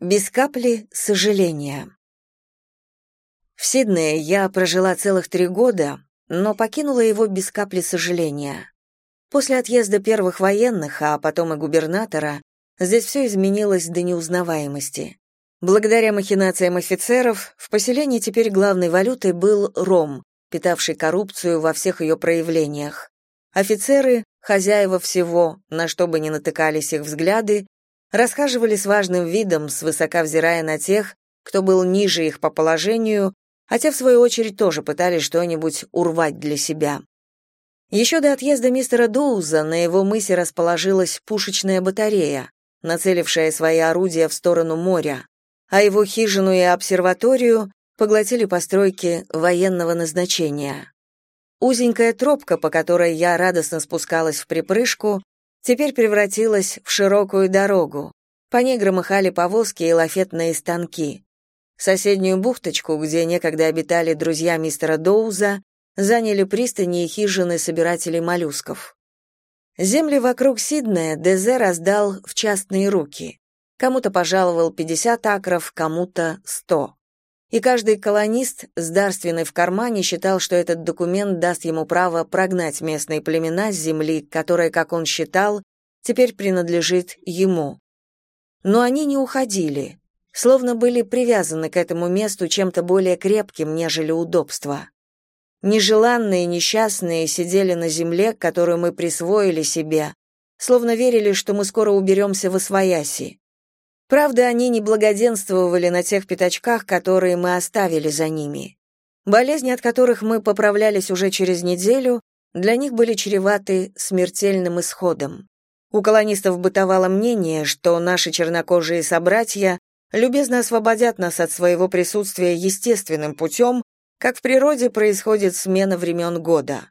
Без капли сожаления. В Сиднее я прожила целых три года, но покинула его без капли сожаления. После отъезда первых военных, а потом и губернатора, здесь все изменилось до неузнаваемости. Благодаря махинациям офицеров в поселении теперь главной валютой был ром, питавший коррупцию во всех ее проявлениях. Офицеры, хозяева всего, на что бы ни натыкались их взгляды, расхаживали с важным видом, свысока взирая на тех, кто был ниже их по положению, а те, в свою очередь, тоже пытались что-нибудь урвать для себя. Еще до отъезда мистера Доуза на его мысе расположилась пушечная батарея, нацелившая свои орудия в сторону моря, а его хижину и обсерваторию поглотили постройки военного назначения. Узенькая тропка, по которой я радостно спускалась в припрыжку, теперь превратилась в широкую дорогу. По ней громыхали повозки и лафетные станки. Соседнюю бухточку, где некогда обитали друзья мистера Доуза, заняли пристани и хижины собирателей моллюсков. Земли вокруг Сиднея Дезе раздал в частные руки. Кому-то пожаловал 50 акров, кому-то 100. И каждый колонист с дарственной в кармане считал, что этот документ даст ему право прогнать местные племена с земли, которая, как он считал, теперь принадлежит ему. Но они не уходили, словно были привязаны к этому месту чем-то более крепким, нежели удобство. Нежеланные, несчастные сидели на земле, которую мы присвоили себе, словно верили, что мы скоро уберемся в Освояси. Правда, они не благоденствовали на тех пятачках, которые мы оставили за ними. Болезни, от которых мы поправлялись уже через неделю, для них были чреваты смертельным исходом. У колонистов бытовало мнение, что наши чернокожие собратья любезно освободят нас от своего присутствия естественным путем, как в природе происходит смена времен года.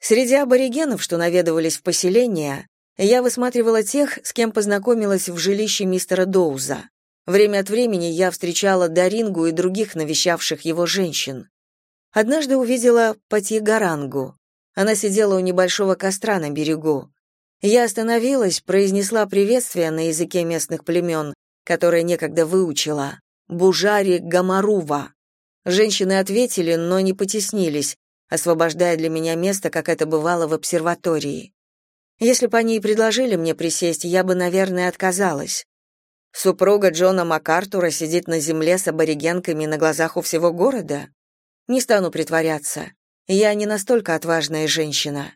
Среди аборигенов, что наведывались в поселение, я высматривала тех, с кем познакомилась в жилище мистера Доуза. Время от времени я встречала Дарингу и других навещавших его женщин. Однажды увидела Патьегарангу. Она сидела у небольшого костра на берегу. Я остановилась, произнесла приветствие на языке местных племен, которое некогда выучила. Бужари Гамарува. Женщины ответили, но не потеснились, освобождая для меня место, как это бывало в обсерватории. Если бы они и предложили мне присесть, я бы, наверное, отказалась. Супруга Джона МакАртура сидит на земле с аборигенками на глазах у всего города? Не стану притворяться. Я не настолько отважная женщина.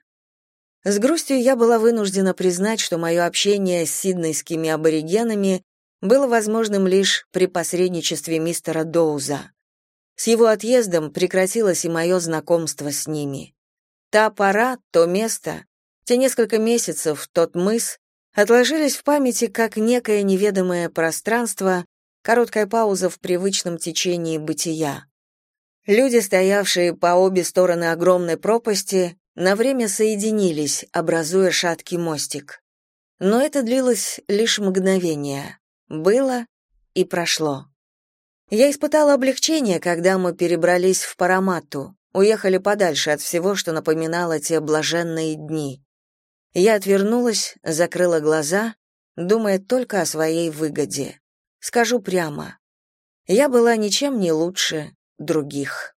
С грустью я была вынуждена признать, что мое общение с сиднейскими аборигенами было возможным лишь при посредничестве мистера Доуза. С его отъездом прекратилось и мое знакомство с ними. Та пора, то место те несколько месяцев, тот мыс, отложились в памяти как некое неведомое пространство, короткая пауза в привычном течении бытия. Люди, стоявшие по обе стороны огромной пропасти, на время соединились, образуя шаткий мостик. Но это длилось лишь мгновение. Было и прошло. Я испытала облегчение, когда мы перебрались в Парамату, уехали подальше от всего, что напоминало те блаженные дни. Я отвернулась, закрыла глаза, думая только о своей выгоде. Скажу прямо. Я была ничем не лучше других.